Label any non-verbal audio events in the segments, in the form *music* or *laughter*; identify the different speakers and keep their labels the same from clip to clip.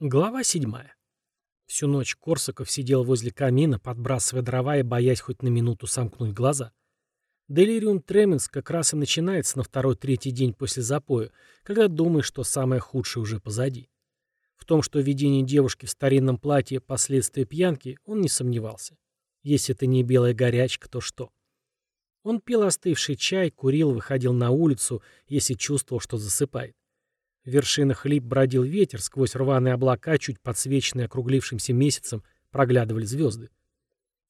Speaker 1: Глава седьмая. Всю ночь Корсаков сидел возле камина, подбрасывая дрова и боясь хоть на минуту сомкнуть глаза. Делириум тременс как раз и начинается на второй-третий день после запоя, когда думаешь, что самое худшее уже позади. В том, что видение девушки в старинном платье – последствия пьянки, он не сомневался. Если это не белая горячка, то что? Он пил остывший чай, курил, выходил на улицу, если чувствовал, что засыпает. В вершинах лип бродил ветер, сквозь рваные облака, чуть подсвеченные округлившимся месяцем, проглядывали звезды.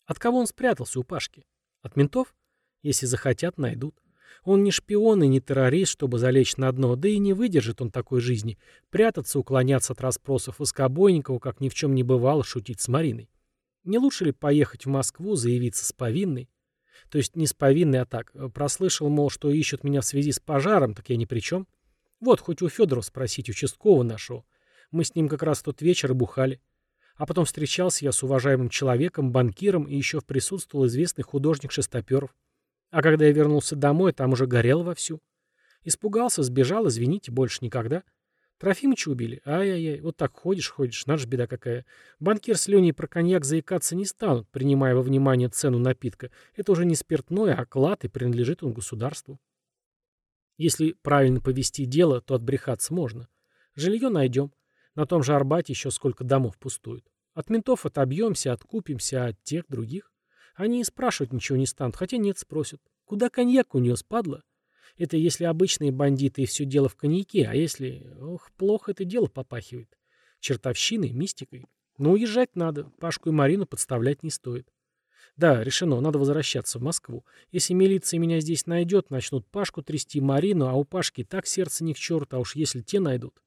Speaker 1: От кого он спрятался у Пашки? От ментов? Если захотят, найдут. Он не шпион и не террорист, чтобы залечь на дно, да и не выдержит он такой жизни. Прятаться, уклоняться от расспросов Воскобойникова, как ни в чем не бывало, шутить с Мариной. Не лучше ли поехать в Москву, заявиться с повинной? То есть не с повинной, а так. Прослышал, мол, что ищут меня в связи с пожаром, так я ни при чем. Вот, хоть у Федора спросить, участкового нашего. Мы с ним как раз тот вечер и бухали. А потом встречался я с уважаемым человеком, банкиром, и еще присутствовал известный художник Шестоперов. А когда я вернулся домой, там уже горел вовсю. Испугался, сбежал, извините, больше никогда. Трофимыча убили? Ай-яй-яй, вот так ходишь, ходишь, наша беда какая. Банкир с Леней про коньяк заикаться не станут, принимая во внимание цену напитка. Это уже не спиртное, а клад, и принадлежит он государству. Если правильно повести дело, то отбрехаться можно. Жилье найдем. На том же Арбате еще сколько домов пустует. От ментов отобьемся, откупимся, а от тех других. Они и спрашивать ничего не станут, хотя нет, спросят. Куда коньяк у нее спадло? Это если обычные бандиты и все дело в коньяке, а если... Ох, плохо это дело попахивает. Чертовщиной, мистикой. Но уезжать надо, Пашку и Марину подставлять не стоит. Да, решено, надо возвращаться в Москву. Если милиция меня здесь найдет, начнут Пашку трясти, Марину, а у Пашки так сердце ни к черту, а уж если те найдут.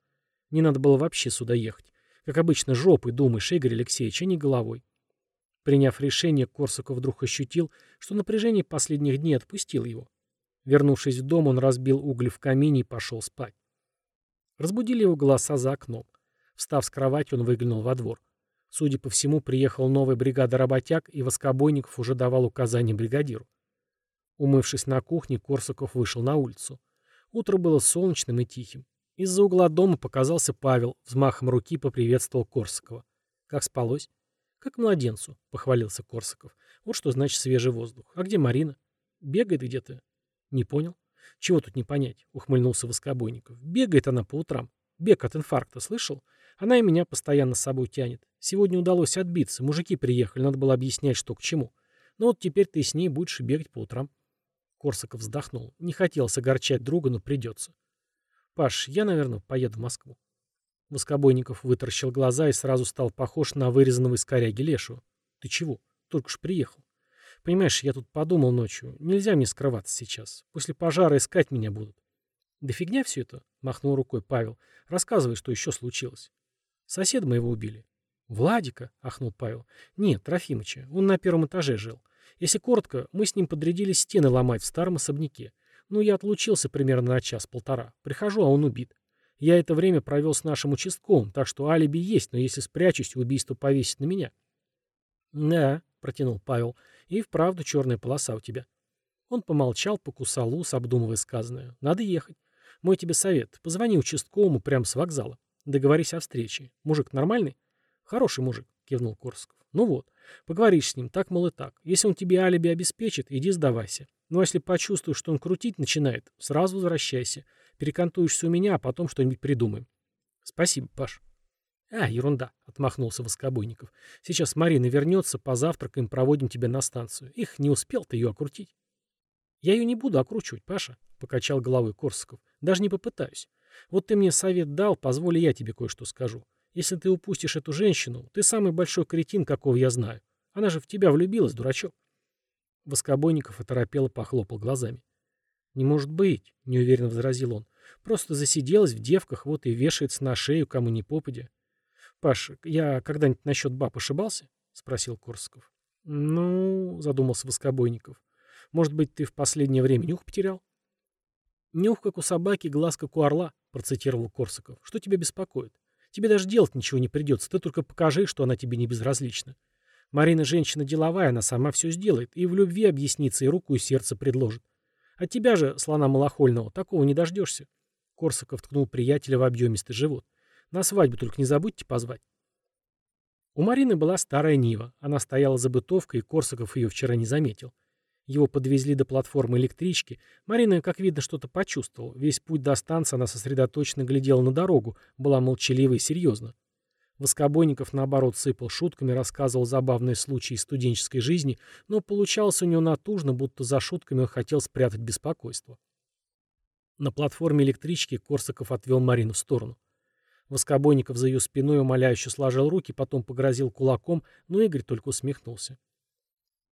Speaker 1: Не надо было вообще сюда ехать. Как обычно, жопой думаешь, Игорь Алексеевич, а не головой. Приняв решение, Корсаков вдруг ощутил, что напряжение последних дней отпустил его. Вернувшись в дом, он разбил угли в камине и пошел спать. Разбудили его голоса за окном. Встав с кровати, он выглянул во двор. Судя по всему, приехала новая бригада работяг, и Воскобойников уже давал указания бригадиру. Умывшись на кухне, Корсаков вышел на улицу. Утро было солнечным и тихим. Из-за угла дома показался Павел, взмахом руки поприветствовал Корсакова. «Как спалось?» «Как младенцу», — похвалился Корсаков. «Вот что значит свежий воздух. А где Марина?» «Бегает где-то». «Не понял?» «Чего тут не понять?» — ухмыльнулся Воскобойников. «Бегает она по утрам. Бег от инфаркта, слышал? Она и меня постоянно с собой тянет. Сегодня удалось отбиться, мужики приехали, надо было объяснять, что к чему. Но вот теперь ты с ней будешь бегать по утрам. Корсаков вздохнул. Не хотелось огорчать друга, но придется. Паш, я, наверное, поеду в Москву. Воскобойников вытаращил глаза и сразу стал похож на вырезанного из коряги лешего. Ты чего? Только ж приехал. Понимаешь, я тут подумал ночью. Нельзя мне скрываться сейчас. После пожара искать меня будут. Да фигня все это, махнул рукой Павел. Рассказывай, что еще случилось. Соседа моего убили. «Владика?» — ахнул Павел. «Нет, Трофимыча. Он на первом этаже жил. Если коротко, мы с ним подрядились стены ломать в старом особняке. Ну, я отлучился примерно на час-полтора. Прихожу, а он убит. Я это время провел с нашим участковым, так что алиби есть, но если спрячусь, убийство повесит на меня». «Да», — протянул Павел, — «и вправду черная полоса у тебя». Он помолчал, покусал ус, обдумывая сказанное. «Надо ехать. Мой тебе совет. Позвони участковому прямо с вокзала. Договорись о встрече. Мужик нормальный?» Хороший мужик, кивнул Корсков. Ну вот, поговоришь с ним, так, мол, и так. Если он тебе алиби обеспечит, иди сдавайся. Ну а если почувствуешь, что он крутить начинает, сразу возвращайся. Перекантуешься у меня, а потом что-нибудь придумаем. Спасибо, Паш. А, ерунда, отмахнулся Воскобойников. Сейчас Марина вернется, позавтракаем, проводим тебя на станцию. Их не успел ты ее окрутить. Я ее не буду окручивать, Паша, покачал головой Корсаков. Даже не попытаюсь. Вот ты мне совет дал, позволь я тебе кое-что скажу. Если ты упустишь эту женщину, ты самый большой кретин, какого я знаю. Она же в тебя влюбилась, дурачок. Воскобойников оторопело похлопал глазами. «Не может быть», — неуверенно возразил он. «Просто засиделась в девках, вот и вешается на шею, кому ни попадя». «Паш, я когда-нибудь насчет баб ошибался?» — спросил Корсаков. «Ну...» — задумался Воскобойников. «Может быть, ты в последнее время нюх потерял?» «Нюх, как у собаки, глаз, как у орла», — процитировал Корсаков. «Что тебя беспокоит? Тебе даже делать ничего не придется, ты только покажи, что она тебе не безразлична. Марина женщина деловая, она сама все сделает, и в любви объяснится, и руку, и сердце предложит. От тебя же, слона малохольного, такого не дождешься. Корсаков ткнул приятеля в объемистый живот. На свадьбу только не забудьте позвать. У Марины была старая Нива. Она стояла за бытовкой, и Корсаков ее вчера не заметил. Его подвезли до платформы электрички. Марина, как видно, что-то почувствовала. Весь путь до станции она сосредоточенно глядела на дорогу, была молчалива и серьезна. Воскобойников, наоборот, сыпал шутками, рассказывал забавные случаи студенческой жизни, но получалось у него натужно, будто за шутками он хотел спрятать беспокойство. На платформе электрички Корсаков отвел Марину в сторону. Воскобойников за ее спиной умоляюще сложил руки, потом погрозил кулаком, но Игорь только усмехнулся.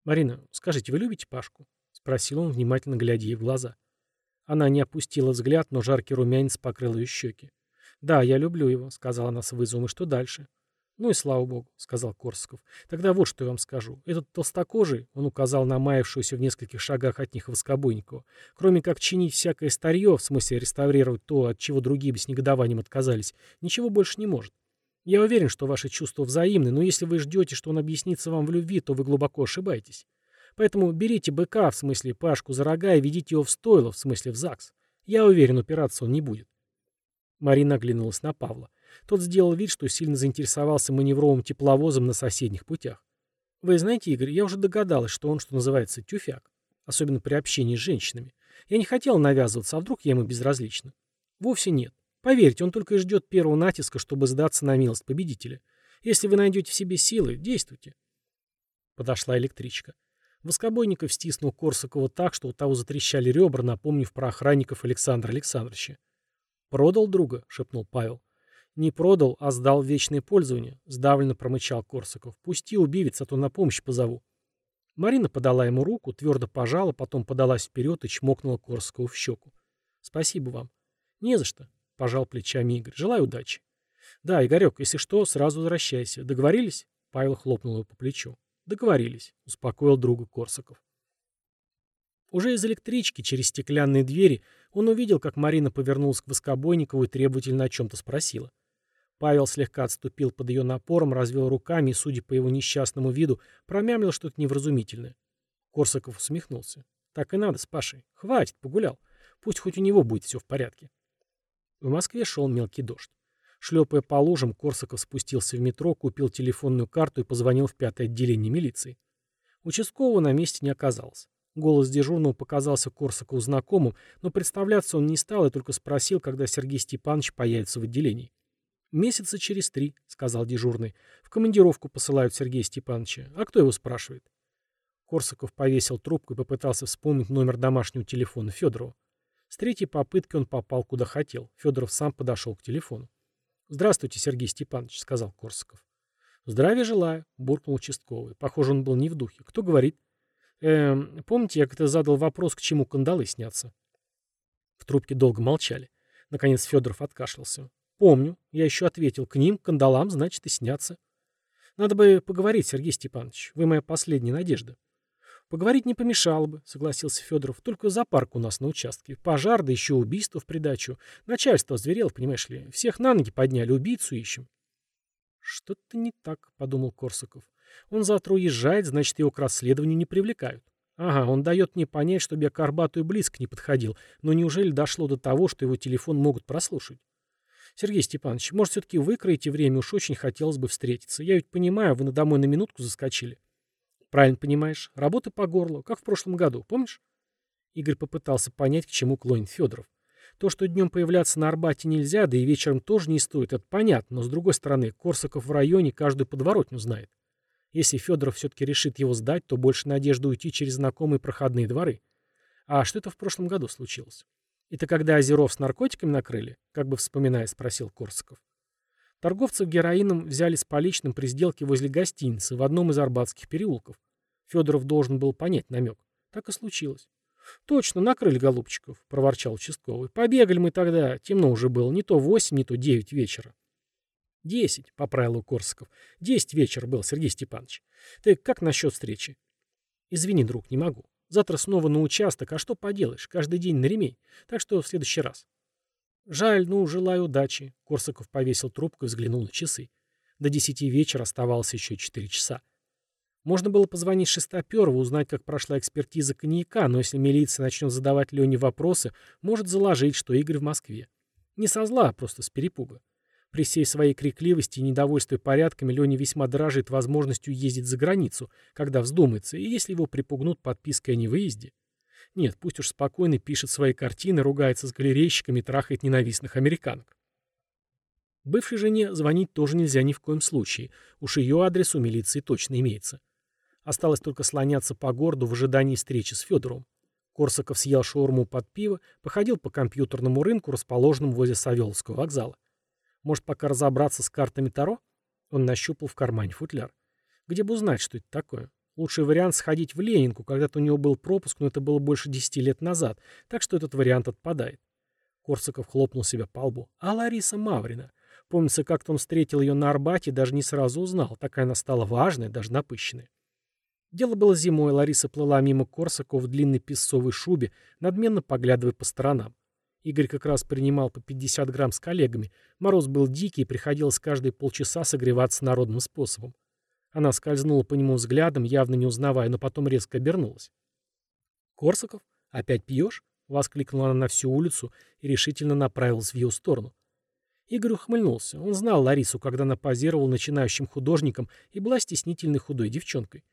Speaker 1: «Марина, скажите, вы любите Пашку?» — спросил он, внимательно глядя ей в глаза. Она не опустила взгляд, но жаркий румянец покрыл ее щеки. «Да, я люблю его», — сказала она с вызовом. «И что дальше?» «Ну и слава богу», — сказал Корсаков. «Тогда вот что я вам скажу. Этот толстокожий, — он указал на маявшуюся в нескольких шагах от них Воскобойникова, — кроме как чинить всякое старье, в смысле реставрировать то, от чего другие бы с негодованием отказались, ничего больше не может. Я уверен, что ваши чувства взаимны, но если вы ждете, что он объяснится вам в любви, то вы глубоко ошибаетесь. Поэтому берите быка, в смысле Пашку, за рога и ведите его в стойло, в смысле в ЗАГС. Я уверен, упираться он не будет». Марина оглянулась на Павла. Тот сделал вид, что сильно заинтересовался маневровым тепловозом на соседних путях. Вы знаете, Игорь, я уже догадалась, что он, что называется, тюфяк. Особенно при общении с женщинами. Я не хотела навязываться, а вдруг я ему безразлична? Вовсе нет. Поверьте, он только и ждет первого натиска, чтобы сдаться на милость победителя. Если вы найдете в себе силы, действуйте. Подошла электричка. Воскобойников стиснул Корсакова так, что у того затрещали ребра, напомнив про охранников Александра Александровича. «Продал друга?» — шепнул Павел. «Не продал, а сдал в вечное пользование», — сдавленно промычал Корсаков. «Пусти, убивец, а то на помощь позову». Марина подала ему руку, твердо пожала, потом подалась вперед и чмокнула Корсакову в щеку. «Спасибо вам». «Не за что», — пожал плечами Игорь. «Желаю удачи». «Да, Игорек, если что, сразу возвращайся. Договорились?» Павел хлопнул его по плечу. «Договорились», — успокоил друга Корсаков. Уже из электрички, через стеклянные двери, он увидел, как Марина повернулась к Воскобойникову и требовательно о чем-то спросила. Павел слегка отступил под ее напором, развел руками и, судя по его несчастному виду, промямлил что-то невразумительное. Корсаков усмехнулся. «Так и надо с Пашей. Хватит, погулял. Пусть хоть у него будет все в порядке». В Москве шел мелкий дождь. Шлепая по лужам, Корсаков спустился в метро, купил телефонную карту и позвонил в пятое отделение милиции. Участкового на месте не оказалось. Голос дежурного показался Корсакову знакомым, но представляться он не стал и только спросил, когда Сергей Степанович появится в отделении. «Месяца через три», — сказал дежурный. «В командировку посылают Сергея Степановича. А кто его спрашивает?» Корсаков повесил трубку и попытался вспомнить номер домашнего телефона Федорова. С третьей попытки он попал куда хотел. Федоров сам подошел к телефону. «Здравствуйте, Сергей Степанович», — сказал Корсаков. «Здравия желаю», — буркнул участковый. Похоже, он был не в духе. «Кто говорит?» Эм, помните, я как-то задал вопрос, к чему кандалы снятся? В трубке долго молчали. Наконец Федоров откашлялся. Помню. Я еще ответил. К ним, кандалам, значит, и снятся. Надо бы поговорить, Сергей Степанович. Вы моя последняя надежда. Поговорить не помешало бы, согласился Федоров. Только зоопарк у нас на участке. Пожар, да еще убийство в придачу. Начальство зверело, понимаешь ли. Всех на ноги подняли, убийцу ищем. Что-то не так, подумал Корсаков. Он завтра уезжает, значит, его к расследованию не привлекают. Ага, он дает мне понять, чтобы я к Арбату и близко не подходил, но неужели дошло до того, что его телефон могут прослушать? Сергей Степанович, может, все-таки выкроете время, уж очень хотелось бы встретиться. Я ведь понимаю, вы на домой на минутку заскочили. Правильно понимаешь. Работа по горлу, как в прошлом году, помнишь? Игорь попытался понять, к чему клонит Федоров. То, что днем появляться на Арбате нельзя, да и вечером тоже не стоит, это понятно, но с другой стороны, Корсаков в районе каждую подворотню знает. Если Федоров все-таки решит его сдать, то больше надежды уйти через знакомые проходные дворы. А что это в прошлом году случилось? Это когда Озеров с наркотиками накрыли? Как бы вспоминая, спросил Корсаков. Торговцев героином взяли с поличным при сделке возле гостиницы в одном из арбатских переулков. Федоров должен был понять намек. Так и случилось. «Точно, накрыли голубчиков», — проворчал участковый. «Побегали мы тогда, темно уже было, не то восемь, не то девять вечера». «Десять», — поправил Корсаков. «Десять вечер был, Сергей Степанович. Ты как насчет встречи?» «Извини, друг, не могу. Завтра снова на участок, а что поделаешь? Каждый день на ремень. Так что в следующий раз». «Жаль, ну, желаю удачи». Корсаков повесил трубку и взглянул на часы. До десяти вечера оставалось еще четыре часа. Можно было позвонить Шестоперову, узнать, как прошла экспертиза коньяка, но если милиция начнет задавать Лене вопросы, может заложить, что Игорь в Москве. Не со зла, а просто с перепуга. При всей своей крикливости и недовольстве порядками Леня весьма дорожит возможностью ездить за границу, когда вздумается, и если его припугнут подпиской о невыезде. Нет, пусть уж спокойно пишет свои картины, ругается с галерейщиками и трахает ненавистных американок. Бывшей жене звонить тоже нельзя ни в коем случае. Уж ее адрес у милиции точно имеется. Осталось только слоняться по городу в ожидании встречи с Федором. Корсаков съел шаурму под пиво, походил по компьютерному рынку, расположенному возле Савеловского вокзала. Может, пока разобраться с картами Таро? Он нащупал в кармане футляр. Где бы узнать, что это такое? Лучший вариант сходить в Ленинку, когда-то у него был пропуск, но это было больше десяти лет назад, так что этот вариант отпадает. Корсаков хлопнул себя по лбу. А Лариса Маврина? Помнится, как-то он встретил ее на Арбате и даже не сразу узнал. Такая она стала важная, даже напыщенная. Дело было зимой, Лариса плыла мимо Корсакова в длинной песцовой шубе, надменно поглядывая по сторонам. Игорь как раз принимал по 50 грамм с коллегами. Мороз был дикий, и приходилось каждые полчаса согреваться народным способом. Она скользнула по нему взглядом, явно не узнавая, но потом резко обернулась. «Корсаков, опять пьешь?» — воскликнула она на всю улицу и решительно направилась в ее сторону. Игорь ухмыльнулся. Он знал Ларису, когда она позировала начинающим художником и была стеснительной худой девчонкой.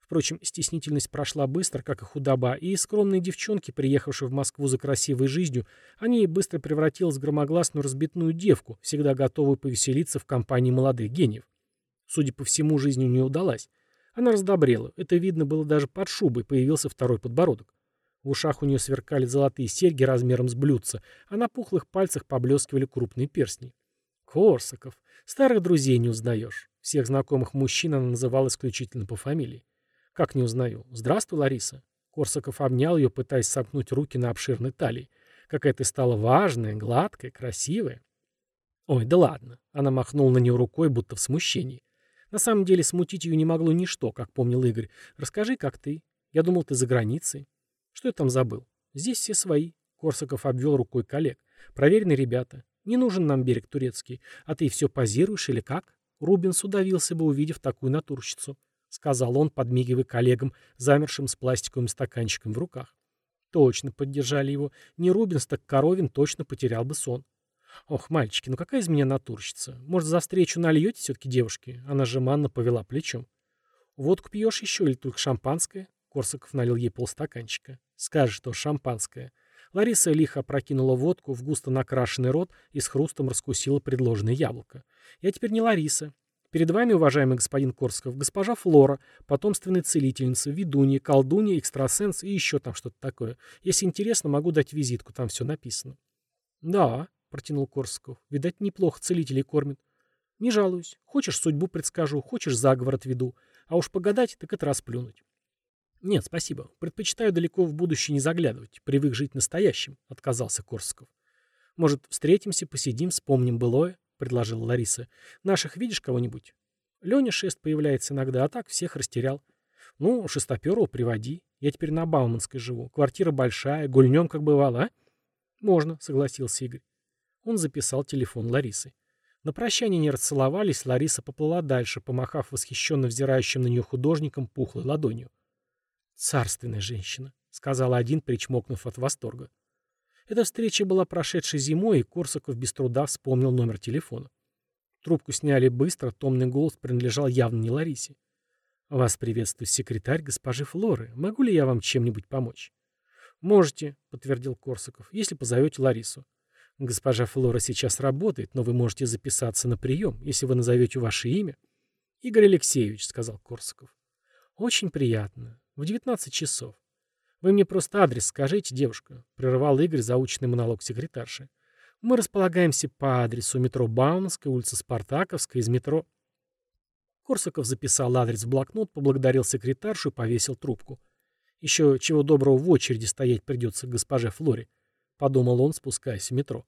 Speaker 1: Впрочем, стеснительность прошла быстро, как и худоба, и скромной девчонки, приехавшей в Москву за красивой жизнью, они быстро превратилась в громогласную разбитную девку, всегда готовую повеселиться в компании молодых гениев. Судя по всему, жизнь у нее удалась. Она раздобрела, это видно было даже под шубой, появился второй подбородок. В ушах у нее сверкали золотые серьги размером с блюдца, а на пухлых пальцах поблескивали крупные перстни. Корсаков. Старых друзей не узнаешь. Всех знакомых мужчин она называла исключительно по фамилии. Как не узнаю. Здравствуй, Лариса. Корсаков обнял ее, пытаясь сомкнуть руки на обширной талии. Какая ты стала важная, гладкая, красивая. Ой, да ладно. Она махнула на нее рукой, будто в смущении. На самом деле смутить ее не могло ничто, как помнил Игорь. Расскажи, как ты. Я думал, ты за границей. Что я там забыл? Здесь все свои. Корсаков обвел рукой коллег. Проверенные ребята. Не нужен нам берег турецкий. А ты все позируешь или как? Рубинс удавился бы, увидев такую натурщицу. — сказал он, подмигивая коллегам, замершим с пластиковым стаканчиком в руках. Точно поддержали его. Не Рубинс, так Коровин точно потерял бы сон. Ох, мальчики, ну какая из меня натурщица? Может, за встречу нальете все-таки девушки? Она жеманно повела плечом. Водку пьешь еще или только шампанское? Корсаков налил ей полстаканчика. Скажешь, что шампанское. Лариса лихо опрокинула водку в густо накрашенный рот и с хрустом раскусила предложенное яблоко. Я теперь не Лариса. Перед вами, уважаемый господин Корсков, госпожа Флора, потомственная целительница, ведунья, колдунья, экстрасенс и еще там что-то такое. Если интересно, могу дать визитку, там все написано. Да, протянул Корсков, видать, неплохо целителей кормит. Не жалуюсь. Хочешь, судьбу предскажу, хочешь, заговор отведу. А уж погадать, так это расплюнуть. Нет, спасибо. Предпочитаю далеко в будущее не заглядывать. Привык жить настоящим, отказался Корсков. Может, встретимся, посидим, вспомним былое? предложила Лариса. «Наших видишь кого-нибудь?» Леня шест появляется иногда, а так всех растерял. Ну, шестоперого приводи. Я теперь на Бауманской живу. Квартира большая, гульнем, как бывало, а? Можно, согласился Игорь. Он записал телефон Ларисы. На прощание не расцеловались, Лариса поплыла дальше, помахав восхищенно взирающим на нее художником пухлой ладонью. «Царственная женщина», — сказала один, причмокнув от восторга. Эта встреча была прошедшей зимой, и Корсаков без труда вспомнил номер телефона. Трубку сняли быстро, томный голос принадлежал явно не Ларисе. «Вас приветствует секретарь госпожи Флоры. Могу ли я вам чем-нибудь помочь?» «Можете», — подтвердил Корсаков, — «если позовете Ларису». «Госпожа Флора сейчас работает, но вы можете записаться на прием, если вы назовете ваше имя». «Игорь Алексеевич», — сказал Корсаков. «Очень приятно. В 19 часов. «Вы мне просто адрес скажите, девушка», — прервал Игорь заученный монолог секретарши. «Мы располагаемся по адресу метро Бауманская, улица Спартаковская, из метро...» Корсаков записал адрес в блокнот, поблагодарил секретаршу и повесил трубку. «Еще чего доброго в очереди стоять придется госпоже Флоре», — подумал он, спускаясь в метро.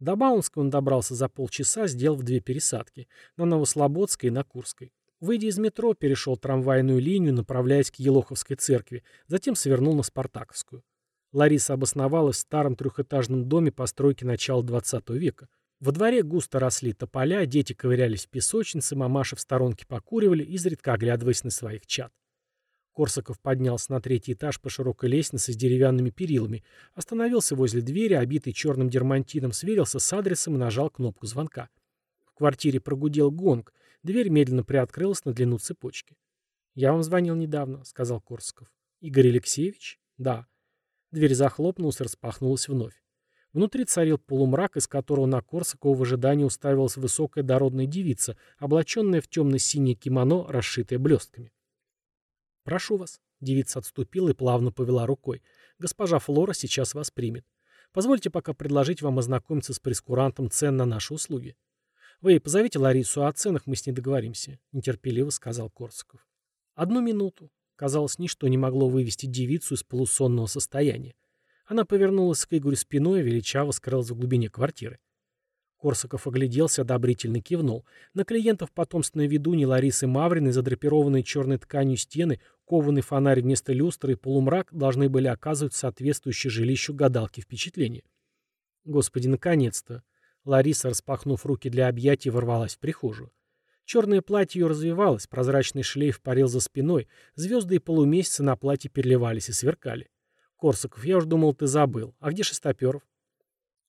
Speaker 1: До Бауманска он добрался за полчаса, сделав две пересадки — на Новослободской и на Курской. Выйдя из метро, перешел трамвайную линию, направляясь к Елоховской церкви, затем свернул на Спартаковскую. Лариса обосновалась в старом трехэтажном доме постройки начала XX века. Во дворе густо росли тополя, дети ковырялись в песочнице, мамаши в сторонке покуривали, изредка оглядываясь на своих чад. Корсаков поднялся на третий этаж по широкой лестнице с деревянными перилами, остановился возле двери, обитой черным дермантином, сверился с адресом и нажал кнопку звонка. квартире прогудел гонг, дверь медленно приоткрылась на длину цепочки. «Я вам звонил недавно», — сказал Корсаков. «Игорь Алексеевич?» «Да». Дверь захлопнулась и распахнулась вновь. Внутри царил полумрак, из которого на Корсакова в ожидании уставилась высокая дородная девица, облаченная в темно-синее кимоно, расшитое блестками. «Прошу вас». Девица отступила и плавно повела рукой. «Госпожа Флора сейчас вас примет. Позвольте пока предложить вам ознакомиться с прескурантом цен на наши услуги. Вы позовите Ларису, а о ценах мы с ней договоримся», — нетерпеливо сказал Корсаков. «Одну минуту». Казалось, ничто не могло вывести девицу из полусонного состояния. Она повернулась к Игорю спиной и величаво скрылась в глубине квартиры. Корсаков огляделся, одобрительно кивнул. На клиентов потомственной ведуньи Ларисы Мавриной, задрапированные черной тканью стены, кованый фонарь вместо люстры и полумрак должны были оказывать соответствующее жилищу гадалки впечатление. Господи, наконец-то! Лариса, распахнув руки для объятий, ворвалась в прихожую. Черное платье ее развивалось, прозрачный шлейф парил за спиной, звезды и полумесяцы на платье переливались и сверкали. «Корсаков, я уж думал, ты забыл. А где Шестоперов?»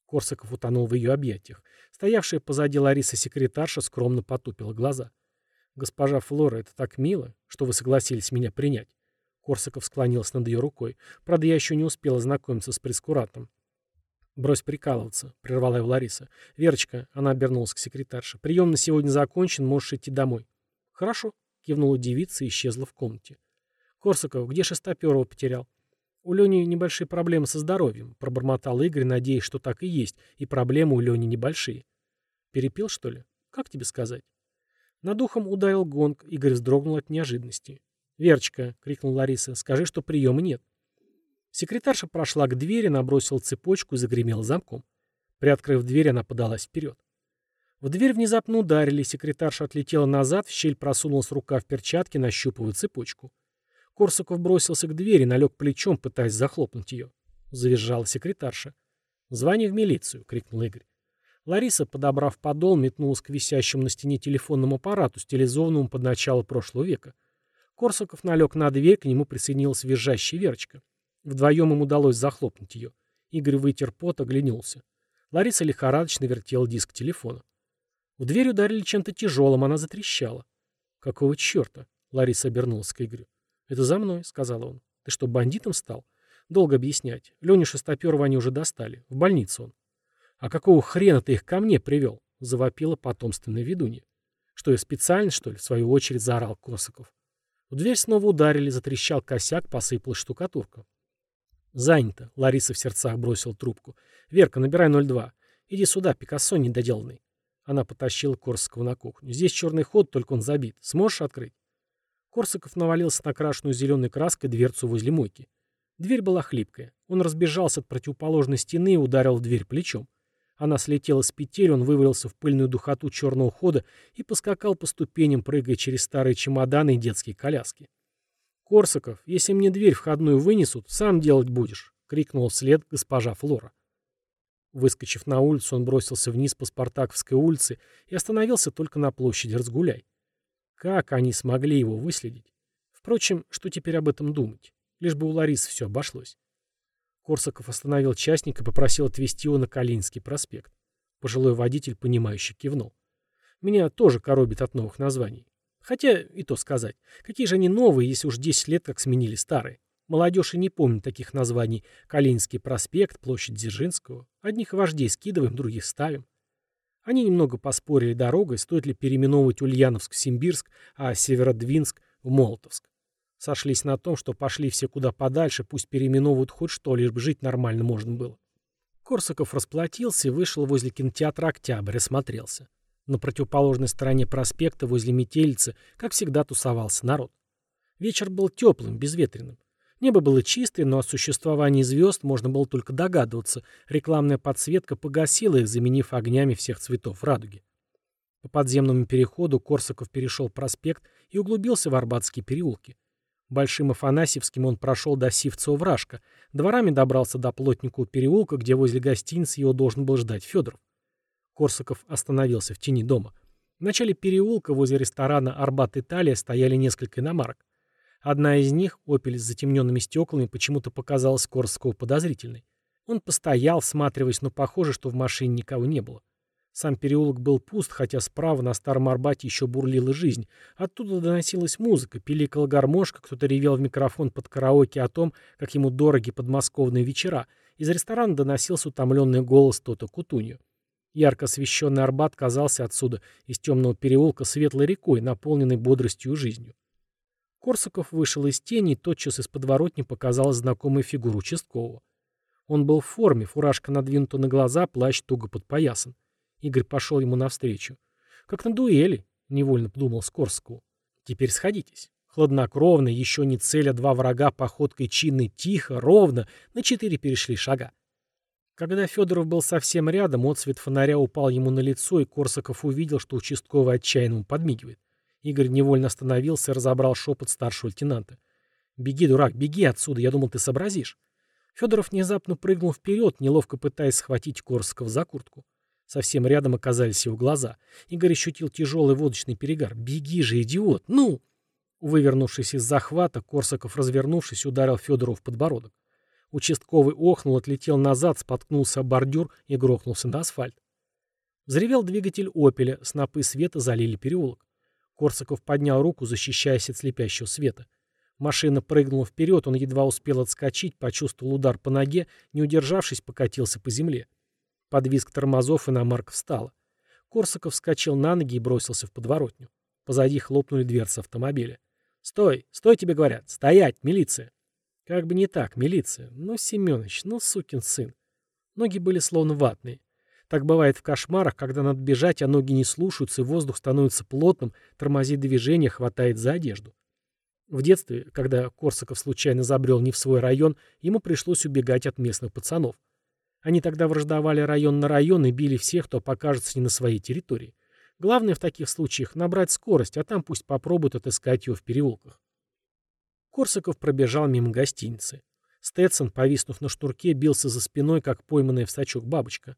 Speaker 1: Корсаков утонул в ее объятиях. Стоявшая позади Лариса секретарша скромно потупила глаза. «Госпожа Флора, это так мило, что вы согласились меня принять». Корсаков склонился над ее рукой. Правда, я еще не успел ознакомиться с прескуратом. «Брось прикалываться», — прервала его Лариса. «Верочка», — она обернулась к секретарше, — «прием на сегодня закончен, можешь идти домой». «Хорошо», — кивнула девица и исчезла в комнате. «Корсаков, где Шестоперова потерял?» «У Лени небольшие проблемы со здоровьем», — пробормотал Игорь, надеясь, что так и есть, и проблемы у Лени небольшие. «Перепил, что ли? Как тебе сказать?» Над ухом ударил гонг, Игорь вздрогнул от неожиданности. «Верочка», — крикнул Лариса, — «скажи, что приема нет». Секретарша прошла к двери, набросила цепочку и загремела замком. Приоткрыв дверь, она подалась вперед. В дверь внезапно ударили, секретарша отлетела назад, в щель просунулась рука в перчатке, нащупывая цепочку. Корсаков бросился к двери, налег плечом, пытаясь захлопнуть ее. Завизжала секретарша. «Звони в милицию!» — крикнул Игорь. Лариса, подобрав подол, метнулась к висящему на стене телефонному аппарату, стилизованному под начало прошлого века. Корсаков налег на дверь, к нему присоединилась визжащая Верочка. Вдвоем им удалось захлопнуть ее. Игорь вытер пот, оглянулся. Лариса лихорадочно вертела диск телефона. В дверь ударили чем-то тяжелым, она затрещала. «Какого черта?» — Лариса обернулась к Игорю. «Это за мной», — сказал он. «Ты что, бандитом стал?» «Долго объяснять. Леню Шестоперова они уже достали. В больницу он». «А какого хрена ты их ко мне привел?» — завопила потомственная ведунья. «Что, я специально, что ли?» — в свою очередь заорал Косаков. В дверь снова ударили, затрещал косяк, посыпалась штукатурка. «Занято», — Лариса в сердцах бросила трубку. «Верка, набирай 02. Иди сюда, Пикассо недоделанный». Она потащила Корсакова на кухню. «Здесь черный ход, только он забит. Сможешь открыть?» Корсаков навалился на крашенную зеленой краской дверцу возле мойки. Дверь была хлипкая. Он разбежался от противоположной стены и ударил в дверь плечом. Она слетела с петель, он вывалился в пыльную духоту черного хода и поскакал по ступеням, прыгая через старые чемоданы и детские коляски. «Корсаков, если мне дверь входную вынесут, сам делать будешь!» — крикнула вслед госпожа Флора. Выскочив на улицу, он бросился вниз по Спартаковской улице и остановился только на площади Разгуляй. Как они смогли его выследить? Впрочем, что теперь об этом думать? Лишь бы у Ларисы все обошлось. Корсаков остановил частника и попросил отвезти его на Калининский проспект. Пожилой водитель, понимающе кивнул. Меня тоже коробит от новых названий. Хотя, и то сказать, какие же они новые, если уж 10 лет как сменили старые. Молодежь и не помнит таких названий. Калининский проспект, площадь Дзержинского. Одних вождей скидываем, других ставим. Они немного поспорили дорогой, стоит ли переименовывать Ульяновск в Симбирск, а Северодвинск в Молотовск. Сошлись на том, что пошли все куда подальше, пусть переименовывают хоть что, лишь бы жить нормально можно было. Корсаков расплатился и вышел возле кинотеатра «Октябрь» и смотрелся. На противоположной стороне проспекта, возле метелицы, как всегда тусовался народ. Вечер был теплым, безветренным. Небо было чистое, но о существовании звезд можно было только догадываться. Рекламная подсветка погасила их, заменив огнями всех цветов радуги. По подземному переходу Корсаков перешел проспект и углубился в Арбатские переулки. Большим Афанасьевским он прошел до Сивцева вражка, дворами добрался до Плотникового переулка, где возле гостиницы его должен был ждать Федоров. Корсаков остановился в тени дома. В начале переулка возле ресторана «Арбат-Италия» стояли несколько иномарок. Одна из них, «Опель» с затемненными стеклами, почему-то показалась Корсакову подозрительной. Он постоял, всматриваясь, но похоже, что в машине никого не было. Сам переулок был пуст, хотя справа на Старом Арбате еще бурлила жизнь. Оттуда доносилась музыка, пиликала гармошка, кто-то ревел в микрофон под караоке о том, как ему дороги подмосковные вечера. Из ресторана доносился утомленный голос Тота Кутунью. Ярко освещенный Арбат казался отсюда, из темного переулка, светлой рекой, наполненной бодростью и жизнью. Корсаков вышел из тени, и тотчас из подворотни показалась знакомая фигура участкового. Он был в форме, фуражка надвинута на глаза, плащ туго подпоясан. Игорь пошел ему навстречу. «Как на дуэли», — невольно подумал Скорскову. «Теперь сходитесь». Хладнокровно, еще не целя два врага походкой чинной, тихо, ровно, на четыре перешли шага. Когда Федоров был совсем рядом, отсвет фонаря упал ему на лицо, и Корсаков увидел, что участковый отчаянно ему подмигивает. Игорь невольно остановился и разобрал шепот старшего лейтенанта. «Беги, дурак, беги отсюда, я думал, ты сообразишь». Федоров внезапно прыгнул вперед, неловко пытаясь схватить Корсакова за куртку. Совсем рядом оказались его глаза. Игорь ощутил тяжелый водочный перегар. «Беги же, идиот! Ну!» Вывернувшись из захвата, Корсаков, развернувшись, ударил Федору в подбородок. Участковый охнул, отлетел назад, споткнулся о бордюр и грохнулся на асфальт. Взревел двигатель «Опеля», снопы света залили переулок. Корсаков поднял руку, защищаясь от слепящего света. Машина прыгнула вперед, он едва успел отскочить, почувствовал удар по ноге, не удержавшись, покатился по земле. Под визг тормозов иномарка встала. Корсаков вскочил на ноги и бросился в подворотню. Позади хлопнули дверцы автомобиля. «Стой! Стой, тебе говорят! Стоять! Милиция!» Как бы не так, милиция. Ну, Семенович, ну, сукин сын. Ноги были словно ватные. Так бывает в кошмарах, когда надо бежать, а ноги не слушаются, и воздух становится плотным, тормозит движение, хватает за одежду. В детстве, когда Корсаков случайно забрел не в свой район, ему пришлось убегать от местных пацанов. Они тогда враждовали район на район и били всех, кто покажется не на своей территории. Главное в таких случаях набрать скорость, а там пусть попробуют отыскать его в переулках. Корсаков пробежал мимо гостиницы. Сtetсон, повиснув на штурке, бился за спиной, как пойманная в сачок бабочка.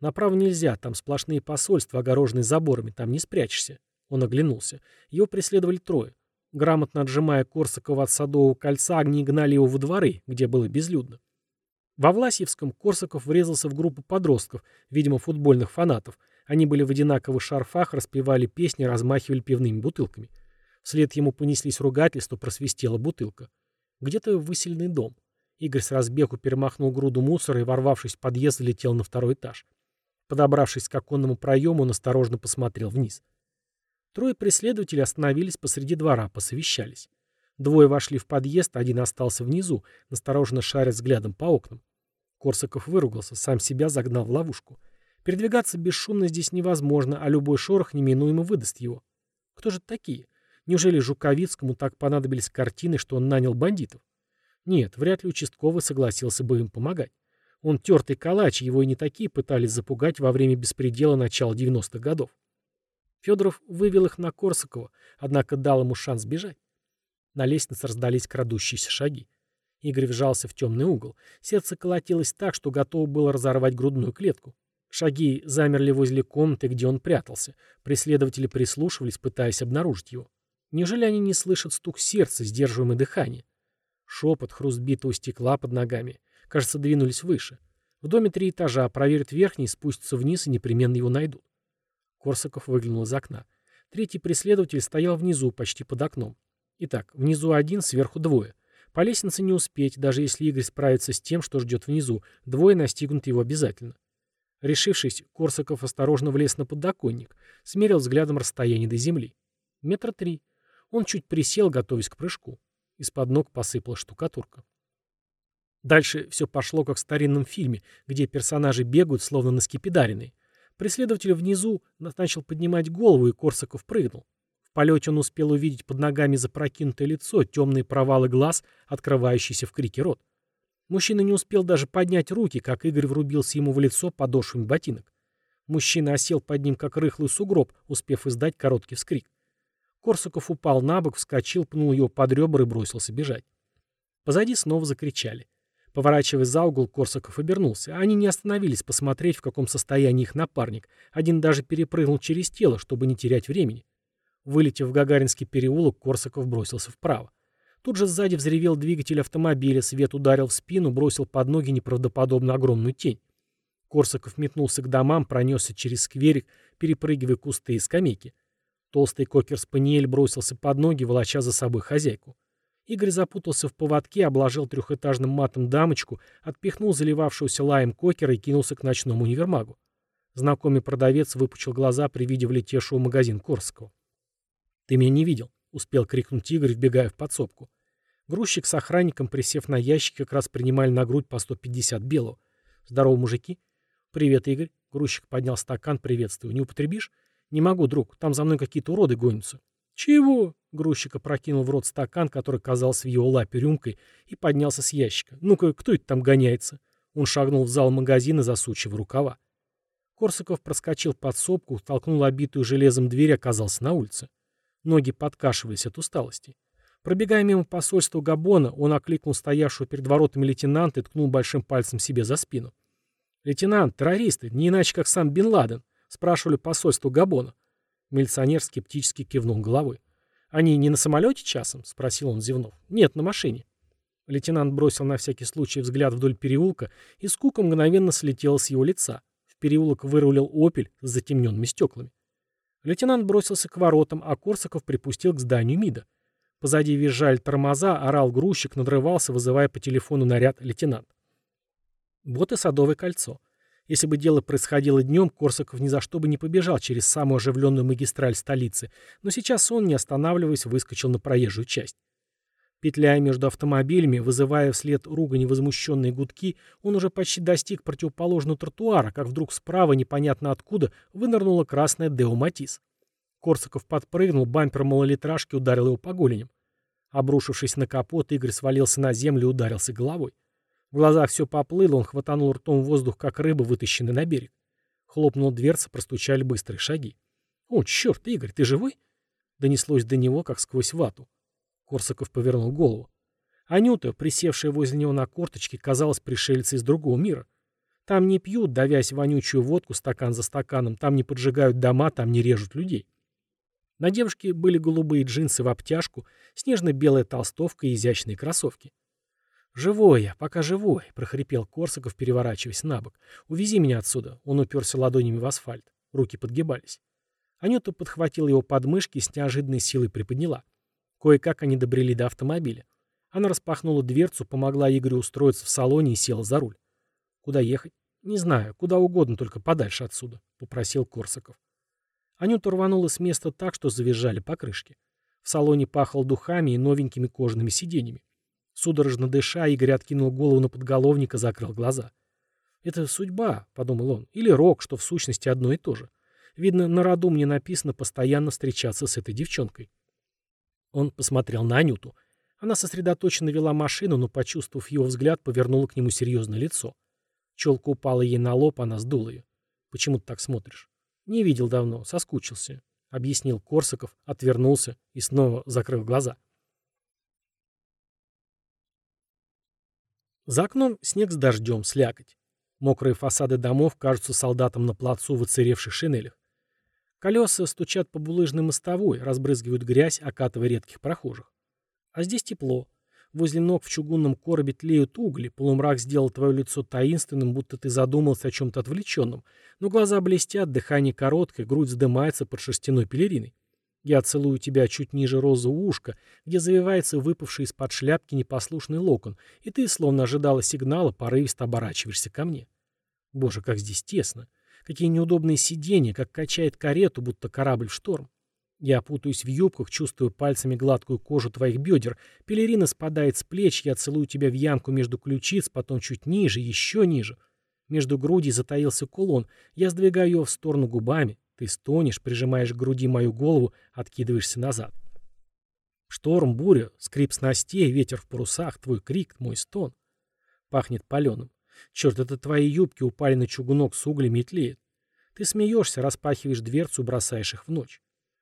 Speaker 1: Направо нельзя, там сплошные посольства, огороженные заборами, там не спрячешься. Он оглянулся. Его преследовали трое. Грамотно отжимая Корсакова от Садового кольца, огни гнали его во дворы, где было безлюдно. Во Власьевском Корсаков врезался в группу подростков, видимо, футбольных фанатов. Они были в одинаковых шарфах, распевали песни, размахивали пивными бутылками. Вслед ему понеслись ругательства, просвистела бутылка. Где-то выселенный дом. Игорь с разбегу перемахнул груду мусора и, ворвавшись в подъезд, залетел на второй этаж. Подобравшись к оконному проему, он осторожно посмотрел вниз. Трое преследователей остановились посреди двора, посовещались. Двое вошли в подъезд, один остался внизу, настороженно шаря взглядом по окнам. Корсаков выругался, сам себя загнал в ловушку. Передвигаться бесшумно здесь невозможно, а любой шорох неминуемо выдаст его. Кто же такие? Неужели Жуковицкому так понадобились картины, что он нанял бандитов? Нет, вряд ли участковый согласился бы им помогать. Он тертый калач, его и не такие пытались запугать во время беспредела начала 90-х годов. Федоров вывел их на Корсакова, однако дал ему шанс бежать. На лестнице раздались крадущиеся шаги. Игорь вжался в темный угол. Сердце колотилось так, что готово было разорвать грудную клетку. Шаги замерли возле комнаты, где он прятался. Преследователи прислушивались, пытаясь обнаружить его. Неужели они не слышат стук сердца, сдерживаемое дыхание? Шепот, хруст битого стекла под ногами. Кажется, двинулись выше. В доме три этажа, проверят верхний, спустятся вниз и непременно его найдут. Корсаков выглянул из окна. Третий преследователь стоял внизу, почти под окном. Итак, внизу один, сверху двое. По лестнице не успеть, даже если Игорь справится с тем, что ждет внизу. Двое настигнут его обязательно. Решившись, Корсаков осторожно влез на подоконник, смерил взглядом расстояние до земли. Метра три. Он чуть присел, готовясь к прыжку. Из-под ног посыпала штукатурка. Дальше все пошло, как в старинном фильме, где персонажи бегают, словно на скипидаренной. Преследователь внизу начал поднимать голову, и Корсаков прыгнул. В полете он успел увидеть под ногами запрокинутое лицо, темные провалы глаз, открывающийся в крике рот. Мужчина не успел даже поднять руки, как Игорь врубился ему в лицо подошвами ботинок. Мужчина осел под ним, как рыхлый сугроб, успев издать короткий вскрик. Корсаков упал на бок, вскочил, пнул его под ребра и бросился бежать. Позади снова закричали. Поворачивая за угол, Корсаков обернулся. Они не остановились посмотреть, в каком состоянии их напарник. Один даже перепрыгнул через тело, чтобы не терять времени. Вылетев в Гагаринский переулок, Корсаков бросился вправо. Тут же сзади взревел двигатель автомобиля, свет ударил в спину, бросил под ноги неправдоподобно огромную тень. Корсаков метнулся к домам, пронесся через скверик, перепрыгивая кусты и скамейки. Толстый кокер-спаниель бросился под ноги, волоча за собой хозяйку. Игорь запутался в поводке, обложил трехэтажным матом дамочку, отпихнул заливавшегося лаем кокера и кинулся к ночному универмагу. Знакомый продавец выпучил глаза при виде влетевшего в магазин Корского. «Ты меня не видел», — успел крикнуть Игорь, вбегая в подсобку. Грузчик с охранником, присев на ящик, как раз принимали на грудь по 150 белого. «Здорово, мужики». «Привет, Игорь». Грузчик поднял стакан, приветствую. «Не употребишь?» «Не могу, друг. Там за мной какие-то уроды гонятся». «Чего?» — грузчик опрокинул в рот стакан, который казался в его лапе рюмкой, и поднялся с ящика. «Ну-ка, кто это там гоняется?» Он шагнул в зал магазина, засучив рукава. Корсаков проскочил под сопку, толкнул обитую железом дверь и оказался на улице. Ноги подкашивались от усталости. Пробегая мимо посольства Габона, он окликнул стоявшего перед воротами лейтенанта и ткнул большим пальцем себе за спину. «Лейтенант, террористы, не иначе, как сам Бен Ладен», — спрашивали посольство Габона. Милиционер скептически кивнул головой. «Они не на самолете часом?» — спросил он, зевнув. «Нет, на машине». Лейтенант бросил на всякий случай взгляд вдоль переулка, и скука мгновенно слетела с его лица. В переулок вырулил «Опель» с затемненными стеклами. Лейтенант бросился к воротам, а Корсаков припустил к зданию МИДа. Позади визжали тормоза, орал грузчик, надрывался, вызывая по телефону наряд лейтенант. Вот и Садовое кольцо. Если бы дело происходило днем, Корсаков ни за что бы не побежал через самую оживленную магистраль столицы, но сейчас он, не останавливаясь, выскочил на проезжую часть. Петляя между автомобилями, вызывая вслед ругань возмущенные гудки, он уже почти достиг противоположного тротуара, как вдруг справа, непонятно откуда, вынырнула красная Део Матис. Корсаков подпрыгнул, бампер малолитражки ударил его по голеням. Обрушившись на капот, Игорь свалился на землю и ударился головой. В глазах все поплыло, он хватанул ртом воздух, как рыба, вытащенная на берег. Хлопнула дверца, простучали быстрые шаги. «О, черт, Игорь, ты живой?» Донеслось до него, как сквозь вату. Корсаков повернул голову. Анюта, присевшая возле него на корточке, казалась пришельцей из другого мира. Там не пьют, давясь вонючую водку стакан за стаканом, там не поджигают дома, там не режут людей. На девушке были голубые джинсы в обтяжку, снежно-белая толстовка и изящные кроссовки. «Живой я, пока живой», — прохрипел Корсаков, переворачиваясь на бок. «Увези меня отсюда». Он уперся ладонями в асфальт. Руки подгибались. Анюта подхватила его подмышки и с неожиданной силой приподняла. Кое-как они добрели до автомобиля. Она распахнула дверцу, помогла Игорю устроиться в салоне и села за руль. «Куда ехать?» «Не знаю. Куда угодно, только подальше отсюда», — попросил Корсаков. Анюта рванула с места так, что завизжали покрышки. В салоне пахло духами и новенькими кожаными сиденьями. Судорожно дыша, Игорь откинул голову на подголовник и закрыл глаза. «Это судьба», — подумал он, — «или рок, что в сущности одно и то же. Видно, на роду мне написано постоянно встречаться с этой девчонкой». Он посмотрел на Анюту. Она сосредоточенно вела машину, но, почувствовав его взгляд, повернула к нему серьезное лицо. Челка упала ей на лоб, она сдула ее. «Почему ты так смотришь?» «Не видел давно, соскучился», — объяснил Корсаков, отвернулся и снова закрыл глаза. За окном снег с дождем, слякоть. Мокрые фасады домов кажутся солдатам на плацу в оцаревших шинелях. Колеса стучат по булыжной мостовой, разбрызгивают грязь, окатывая редких прохожих. А здесь тепло. Возле ног в чугунном коробе тлеют угли, полумрак сделал твое лицо таинственным, будто ты задумался о чем-то отвлеченном, но глаза блестят, дыхание короткое, грудь вздымается под шерстяной пелериной. Я целую тебя чуть ниже розового ушка, где завивается выпавший из-под шляпки непослушный локон, и ты, словно ожидала сигнала, порывисто оборачиваешься ко мне. Боже, как здесь тесно. Какие неудобные сиденья, как качает карету, будто корабль в шторм. Я путаюсь в юбках, чувствую пальцами гладкую кожу твоих бедер. Пелерина спадает с плеч, я целую тебя в ямку между ключиц, потом чуть ниже, еще ниже. Между груди затаился кулон. Я сдвигаю его в сторону губами. Ты стонешь, прижимаешь к груди мою голову, откидываешься назад. Шторм, буря, скрип снастей, ветер в парусах, твой крик, мой стон. Пахнет паленым. Черт, это твои юбки упали на чугунок с углями и тлеет. Ты смеешься, распахиваешь дверцу, бросаешь их в ночь.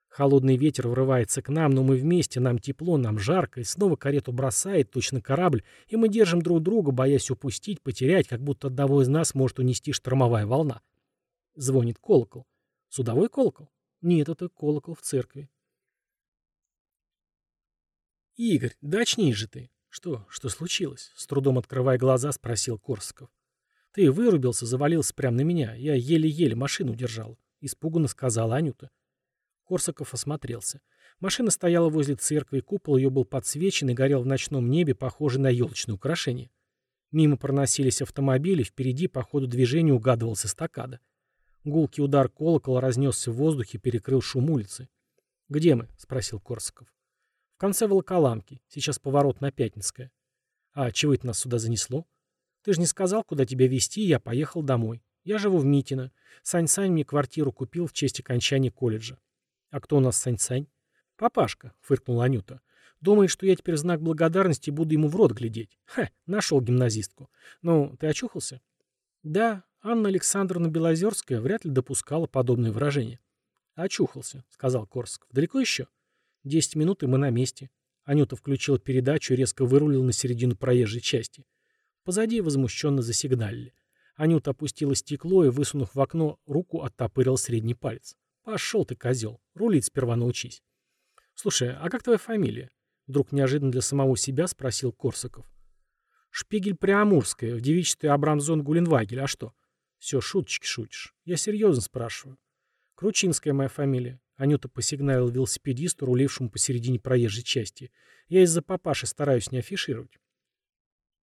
Speaker 1: Холодный ветер врывается к нам, но мы вместе, нам тепло, нам жарко, и снова карету бросает, точно корабль, и мы держим друг друга, боясь упустить, потерять, как будто одного из нас может унести штормовая волна. Звонит колокол. Судовой колокол? Нет, это колокол в церкви. Игорь, да же ты. Что, что случилось? С трудом открывая глаза, спросил Корсаков. Ты вырубился, завалился прямо на меня. Я еле-еле машину держал. Испуганно сказала Анюта. Корсаков осмотрелся. Машина стояла возле церкви, купол ее был подсвечен и горел в ночном небе, похожий на елочное украшение. Мимо проносились автомобили, впереди по ходу движения угадывался стакада. Гулкий удар колокола разнесся в воздухе и перекрыл шум улицы. «Где мы?» — спросил Корсаков. «В конце Волоколамки. Сейчас поворот на Пятницкое». «А чего это нас сюда занесло?» «Ты же не сказал, куда тебя везти, я поехал домой. Я живу в Митино. Сань-Сань мне квартиру купил в честь окончания колледжа». «А кто у нас Сань-Сань?» «Папашка», — фыркнула Анюта. «Думает, что я теперь знак благодарности буду ему в рот глядеть. Ха, нашел гимназистку. Ну, ты очухался?» «Да, Анна Александровна Белозерская вряд ли допускала подобное выражение. «Очухался», — сказал Корсаков. «Далеко еще?» «Десять минут, и мы на месте». Анюта включила передачу и резко вырулила на середину проезжей части. Позади возмущенно засигналили. Анюта опустила стекло и, высунув в окно, руку оттопырил средний палец. «Пошел ты, козел. Рулить сперва научись». «Слушай, а как твоя фамилия?» Вдруг неожиданно для самого себя спросил Корсаков. «Шпигель Преамурская, в девичестве Абрамзон Гуленвагель. А что?» Все, шуточки шутишь. Я серьезно спрашиваю. Кручинская моя фамилия. Анюта посигналил велосипедисту, рулившему посередине проезжей части. Я из-за папаши стараюсь не афишировать.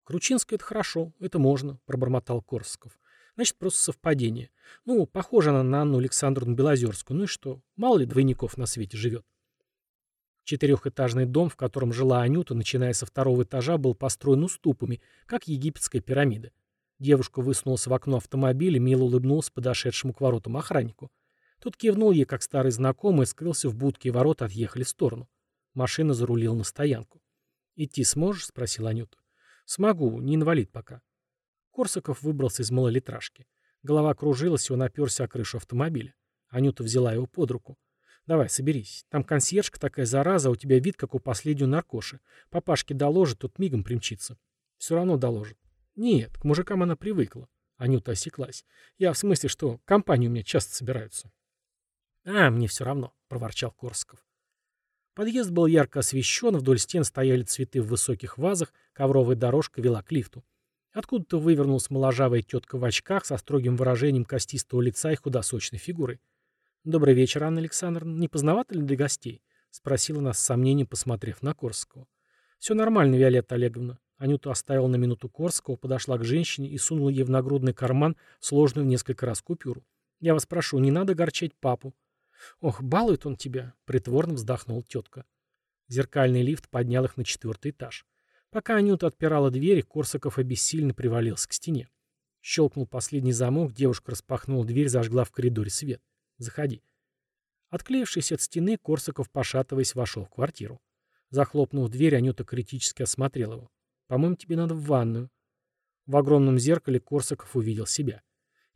Speaker 1: Кручинская — это хорошо, это можно, пробормотал Корсков. Значит, просто совпадение. Ну, похожа она на Анну Александровну Белозерскую. Ну и что? Мало ли двойников на свете живет. Четырехэтажный дом, в котором жила Анюта, начиная со второго этажа, был построен уступами, как египетская пирамида. Девушка высунулась в окно автомобиля, мило улыбнулась подошедшему к воротам охраннику. Тот кивнул ей, как старый знакомый, скрылся в будке, и ворота отъехали в сторону. Машина зарулила на стоянку. «Идти сможешь?» — спросил Анюта. «Смогу, не инвалид пока». Корсаков выбрался из малолитражки. Голова кружилась, и он оперся о крышу автомобиля. Анюта взяла его под руку. «Давай, соберись. Там консьержка такая зараза, у тебя вид, как у последнего наркоши. Папашке доложит, тот мигом примчится». «Все равно доложит. Нет, к мужикам она привыкла. Анюта осеклась. Я в смысле, что компании у меня часто собираются. А, мне все равно, проворчал Корсков. Подъезд был ярко освещен, вдоль стен стояли цветы в высоких вазах, ковровая дорожка вела к лифту. Откуда-то вывернулась моложавая тетка в очках со строгим выражением костистого лица и худосочной фигурой. «Добрый вечер, Анна Александровна. Не поздновато ли для гостей?» — спросила нас с сомнением, посмотрев на Корского. «Все нормально, Виолетта Олеговна. Анюта оставила на минуту Корского, подошла к женщине и сунула ей в нагрудный карман сложную в несколько раз купюру. «Я вас прошу, не надо горчать папу». «Ох, балует он тебя», — притворно вздохнул тетка. Зеркальный лифт поднял их на четвертый этаж. Пока Анюта отпирала двери, Корсаков обессильно привалился к стене. Щелкнул последний замок, девушка распахнула дверь, зажгла в коридоре свет. «Заходи». Отклеившись от стены, Корсаков, пошатываясь, вошел в квартиру. Захлопнув дверь, Анюта критически осмотрела его. По-моему, тебе надо в ванную. В огромном зеркале Корсаков увидел себя.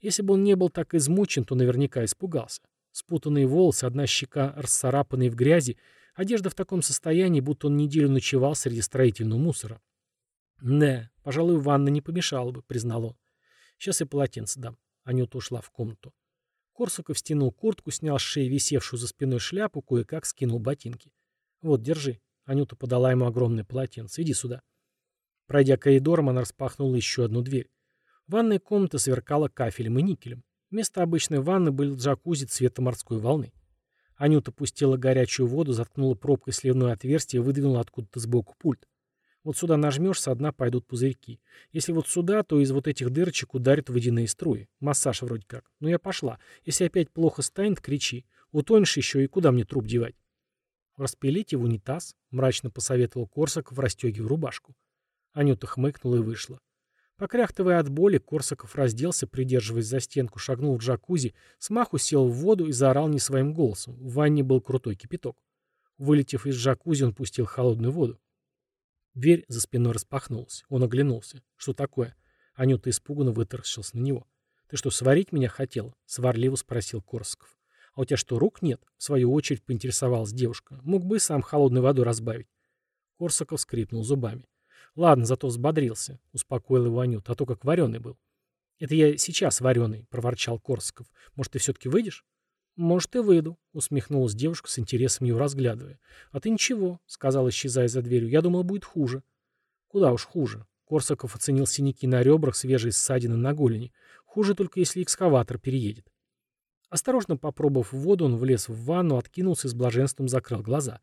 Speaker 1: Если бы он не был так измучен, то наверняка испугался. Спутанные волосы, одна щека расцарапанная в грязи, одежда в таком состоянии, будто он неделю ночевал среди строительного мусора. «Да, пожалуй, ванна не помешала бы», — признал он. «Сейчас я полотенце дам». Анюта ушла в комнату. Корсаков стянул куртку, снял с шеи висевшую за спиной шляпу, кое-как скинул ботинки. «Вот, держи». Анюта подала ему огромное полотенце. «Иди сюда». Пройдя коридором, она распахнула еще одну дверь. Ванная комната сверкала кафелем и никелем. Вместо обычной ванны был джакузи цвета морской волны. Анюта пустила горячую воду, заткнула пробкой сливное отверстие и выдвинула откуда-то сбоку пульт. Вот сюда нажмешь, со дна пойдут пузырьки. Если вот сюда, то из вот этих дырочек ударят водяные струи. Массаж вроде как. Ну я пошла. Если опять плохо станет, кричи. Утонешь еще и куда мне труп девать? Распилите в унитаз, мрачно посоветовал Корсаков, расстегивая рубашку. Анюта хмыкнула и вышла. Покряхтывая от боли, Корсаков разделся, придерживаясь за стенку, шагнул в джакузи, смаху сел в воду и заорал не своим голосом. В ванне был крутой кипяток. Вылетев из джакузи, он пустил холодную воду. Дверь за спиной распахнулась. Он оглянулся. «Что такое?» Анюта испуганно вытаращился на него. «Ты что, сварить меня хотел?» — сварливо спросил Корсаков. «А у тебя что, рук нет?» — в свою очередь поинтересовалась девушка. «Мог бы и сам холодной водой разбавить». Корсаков скрипнул зубами. Ладно, зато взбодрился, успокоил его Анют, а то как вареный был. Это я сейчас вареный, проворчал Корсков. Может, ты все-таки выйдешь? «Может, и выйду», — усмехнулась девушка с интересом его разглядывая. «А ты ничего», — сказал, исчезая за дверью. «Я думал, будет хуже». «Куда уж хуже». Корсаков оценил синяки на ребрах, свежие ссадины на голени. Хуже только, если экскаватор переедет. Осторожно попробовав воду, он влез в ванну, откинулся и с блаженством закрыл глаза.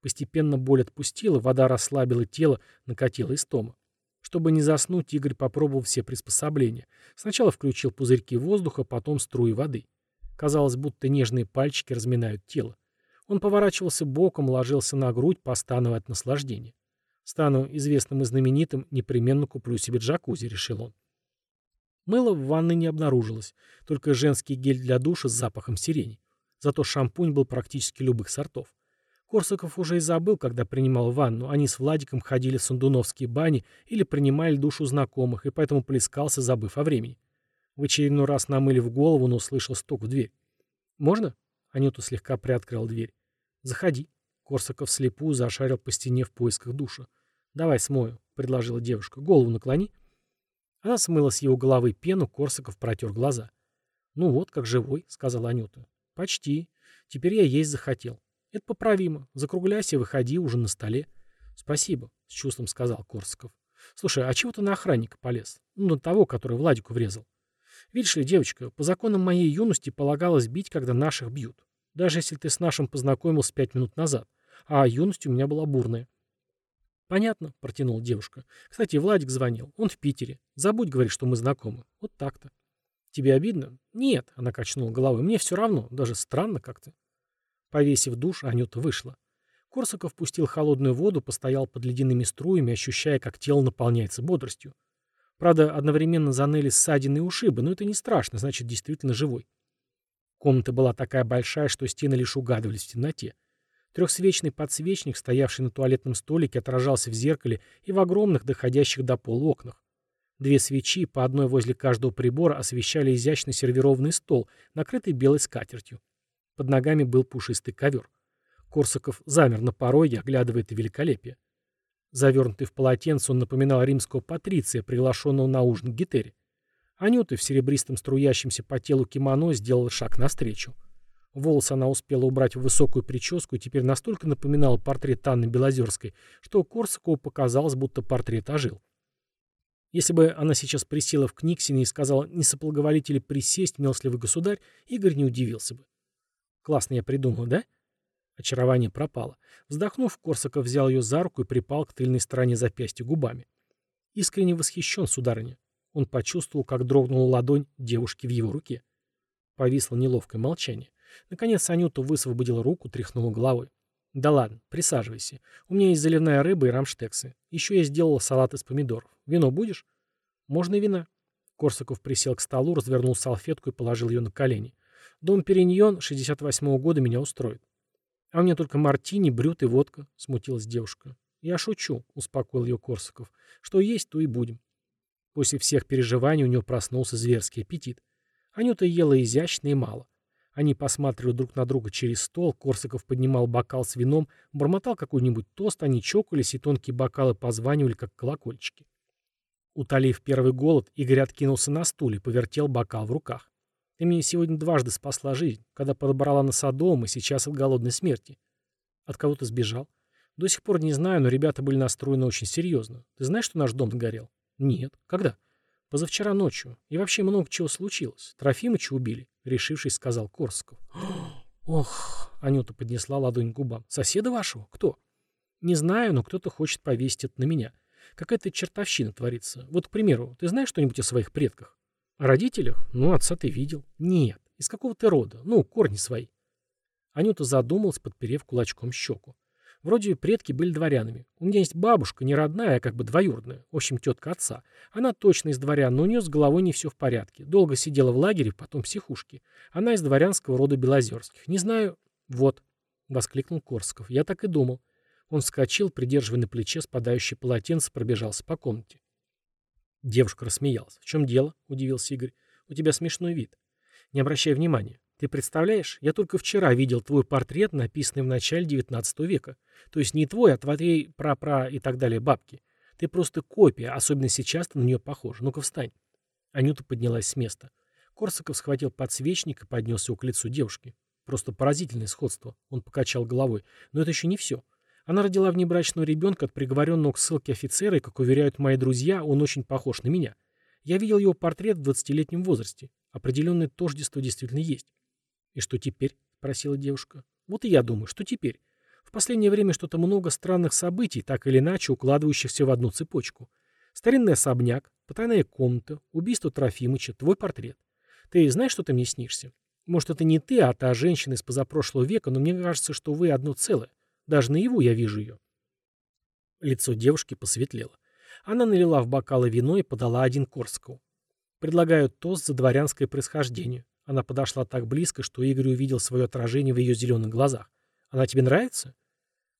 Speaker 1: Постепенно боль отпустила, вода расслабила тело, накатила истома. Чтобы не заснуть, Игорь попробовал все приспособления. Сначала включил пузырьки воздуха, потом струи воды. Казалось, будто нежные пальчики разминают тело. Он поворачивался боком, ложился на грудь, постановая от наслаждения. Стану известным и знаменитым, непременно куплю себе джакузи, решил он. Мыла в ванной не обнаружилось, только женский гель для душа с запахом сирени. Зато шампунь был практически любых сортов. Корсаков уже и забыл, когда принимал ванну. Они с Владиком ходили в сандуновские бани или принимали душу знакомых, и поэтому плескался, забыв о времени. В очередной раз намыли в голову, но услышал стук в дверь. «Можно?» Анюта слегка приоткрыл дверь. «Заходи». Корсаков слепую зашарил по стене в поисках душа. «Давай смою», — предложила девушка. «Голову наклони». Она смыла с его головы пену, Корсаков протер глаза. «Ну вот, как живой», — сказала Анюта. «Почти. Теперь я есть захотел. Это поправимо. Закругляйся, выходи, уже на столе». «Спасибо», — с чувством сказал Корсаков. «Слушай, а чего ты на охранника полез? Ну, на того, который Владику врезал. Видишь ли, девочка, по законам моей юности полагалось бить, когда наших бьют. Даже если ты с нашим познакомился пять минут назад. А юность у меня была бурная. «Понятно», — протянула девушка. «Кстати, Владик звонил. Он в Питере. Забудь, говорит, что мы знакомы. Вот так-то». «Тебе обидно?» «Нет», — она качнула головой. «Мне все равно. Даже странно как-то». Повесив душ, Анюта вышла. Корсаков пустил холодную воду, постоял под ледяными струями, ощущая, как тело наполняется бодростью. Правда, одновременно заныли ссадины и ушибы, но это не страшно, значит, действительно живой. Комната была такая большая, что стены лишь угадывались в темноте. Трехсвечный подсвечник, стоявший на туалетном столике, отражался в зеркале и в огромных, доходящих до пола окнах. Две свечи, по одной возле каждого прибора, освещали изящно сервированный стол, накрытый белой скатертью. Под ногами был пушистый ковер. Корсаков замер на пороге, оглядывая это великолепие. Завернутый в полотенце, он напоминал римского патриция, приглашенного на ужин к Гетере. Анюта в серебристом струящемся по телу кимоно сделала шаг навстречу. Волосы она успела убрать в высокую прическу и теперь настолько напоминала портрет Анны Белозерской, что Корсакову показалось, будто портрет ожил. Если бы она сейчас присела в Книксине и сказала «Не соблаговолите ли присесть, милостливый государь», Игорь не удивился бы. «Классно я придумал, да?» Очарование пропало. Вздохнув, Корсаков взял ее за руку и припал к тыльной стороне запястья губами. Искренне восхищен, сударыня. Он почувствовал, как дрогнула ладонь девушки в его руке. Повисло неловкое молчание. Наконец Анюта высвободила руку, тряхнула головой. «Да ладно, присаживайся. У меня есть заливная рыба и рамштексы. Еще я сделала салат из помидоров. Вино будешь?» «Можно вина». Корсаков присел к столу, развернул салфетку и положил ее на колени. «Дом Периньон 68-го года меня устроит. «А меня только мартини, брют и водка», — смутилась девушка. «Я шучу», — успокоил ее Корсаков. «Что есть, то и будем». После всех переживаний у него проснулся зверский аппетит. Анюта ела изящно и мало. Они посматривали друг на друга через стол, Корсаков поднимал бокал с вином, бормотал какой-нибудь тост, они чокались, и тонкие бокалы позванивали, как колокольчики. Утолив первый голод, Игорь откинулся на стуле, повертел бокал в руках. Ты мне сегодня дважды спасла жизнь, когда подобрала на Содом и сейчас от голодной смерти. От кого ты сбежал? До сих пор не знаю, но ребята были настроены очень серьезно. Ты знаешь, что наш дом сгорел? Нет. Когда? Позавчера ночью. И вообще много чего случилось. Трофимыча убили, решившись, сказал Корсков. *gasps* Ох, Анюта поднесла ладонь к губам. Соседа вашего? Кто? Не знаю, но кто-то хочет повесить это на меня. Какая-то чертовщина творится. Вот, к примеру, ты знаешь что-нибудь о своих предках? Родителях? Ну, отца ты видел. Нет. Из какого ты рода? Ну, корни свои. Анюта задумалась, подперев кулачком щеку. Вроде предки были дворянами. У меня есть бабушка, не родная, а как бы двоюродная. В общем, тетка отца. Она точно из дворян, но у нее с головой не все в порядке. Долго сидела в лагере, потом в. Она из дворянского рода Белозерских. Не знаю... Вот, — воскликнул Корсков. Я так и думал. Он вскочил, придерживая на плече спадающее полотенце, пробежался по комнате. Девушка рассмеялась. «В чем дело?» – удивился Игорь. «У тебя смешной вид. Не обращай внимания. Ты представляешь, я только вчера видел твой портрет, написанный в начале XIX века. То есть не твой, а твоей пра-пра и так далее бабки. Ты просто копия, особенно сейчас ты на нее похож. Ну-ка встань». Анюта поднялась с места. Корсаков схватил подсвечник и поднес его к лицу девушки. Просто поразительное сходство. Он покачал головой. Но это еще не все. Она родила внебрачного ребенка от приговоренного к ссылке офицера, и, как уверяют мои друзья, он очень похож на меня. Я видел его портрет в 20-летнем возрасте. Определенное тождество действительно есть. «И что теперь?» — спросила девушка. «Вот и я думаю, что теперь? В последнее время что-то много странных событий, так или иначе укладывающихся в одну цепочку. Старинный особняк, потайная комната, убийство Трофимыча, твой портрет. Ты знаешь, что ты мне снишься? Может, это не ты, а та женщина из позапрошлого века, но мне кажется, что вы одно целое. Даже наяву я вижу ее». Лицо девушки посветлело. Она налила в бокалы вино и подала один Корскову. «Предлагаю тост за дворянское происхождение». Она подошла так близко, что Игорь увидел свое отражение в ее зеленых глазах. «Она тебе нравится?»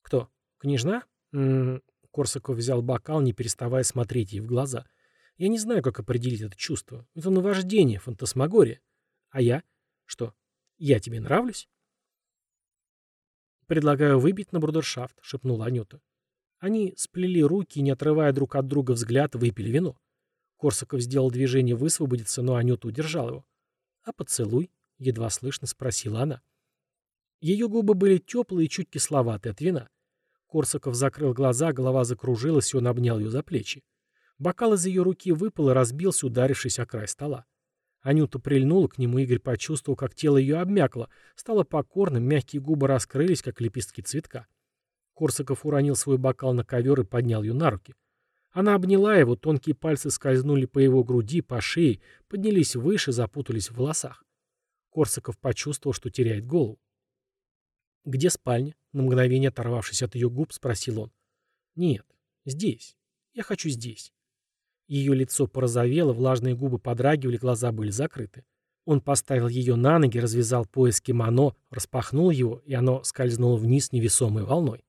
Speaker 1: «Кто? Княжна?» М -м -м. Корсаков взял бокал, не переставая смотреть ей в глаза. «Я не знаю, как определить это чувство. Это наваждение, фантасмагория. А я? Что, я тебе нравлюсь?» «Предлагаю выбить на брудершафт», — шепнула Анюта. Они сплели руки и, не отрывая друг от друга взгляд, выпили вино. Корсаков сделал движение высвободиться, но Анюта удержал его. «А поцелуй?» — едва слышно спросила она. Ее губы были теплые и чуть кисловатые от вина. Корсаков закрыл глаза, голова закружилась, и он обнял ее за плечи. Бокал из ее руки выпал и разбился, ударившись о край стола. Анюта прильнула к нему, Игорь почувствовал, как тело ее обмякло, стало покорным, мягкие губы раскрылись, как лепестки цветка. Корсаков уронил свой бокал на ковер и поднял ее на руки. Она обняла его, тонкие пальцы скользнули по его груди, по шее, поднялись выше, запутались в волосах. Корсаков почувствовал, что теряет голову. «Где спальня?» — на мгновение оторвавшись от ее губ, спросил он. «Нет, здесь. Я хочу здесь». Ее лицо порозовело, влажные губы подрагивали, глаза были закрыты. Он поставил ее на ноги, развязал пояс кимоно, распахнул его, и оно скользнуло вниз невесомой волной.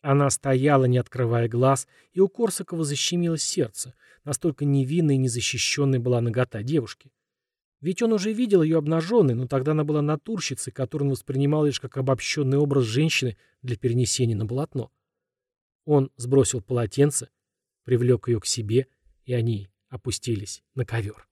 Speaker 1: Она стояла, не открывая глаз, и у Корсакова защемилось сердце. Настолько невинной и незащищенной была нагота девушки. Ведь он уже видел ее обнаженной, но тогда она была натурщицей, которую он воспринимал лишь как обобщенный образ женщины для перенесения на полотно. Он сбросил полотенце, привлек ее к себе, и они опустились на ковер.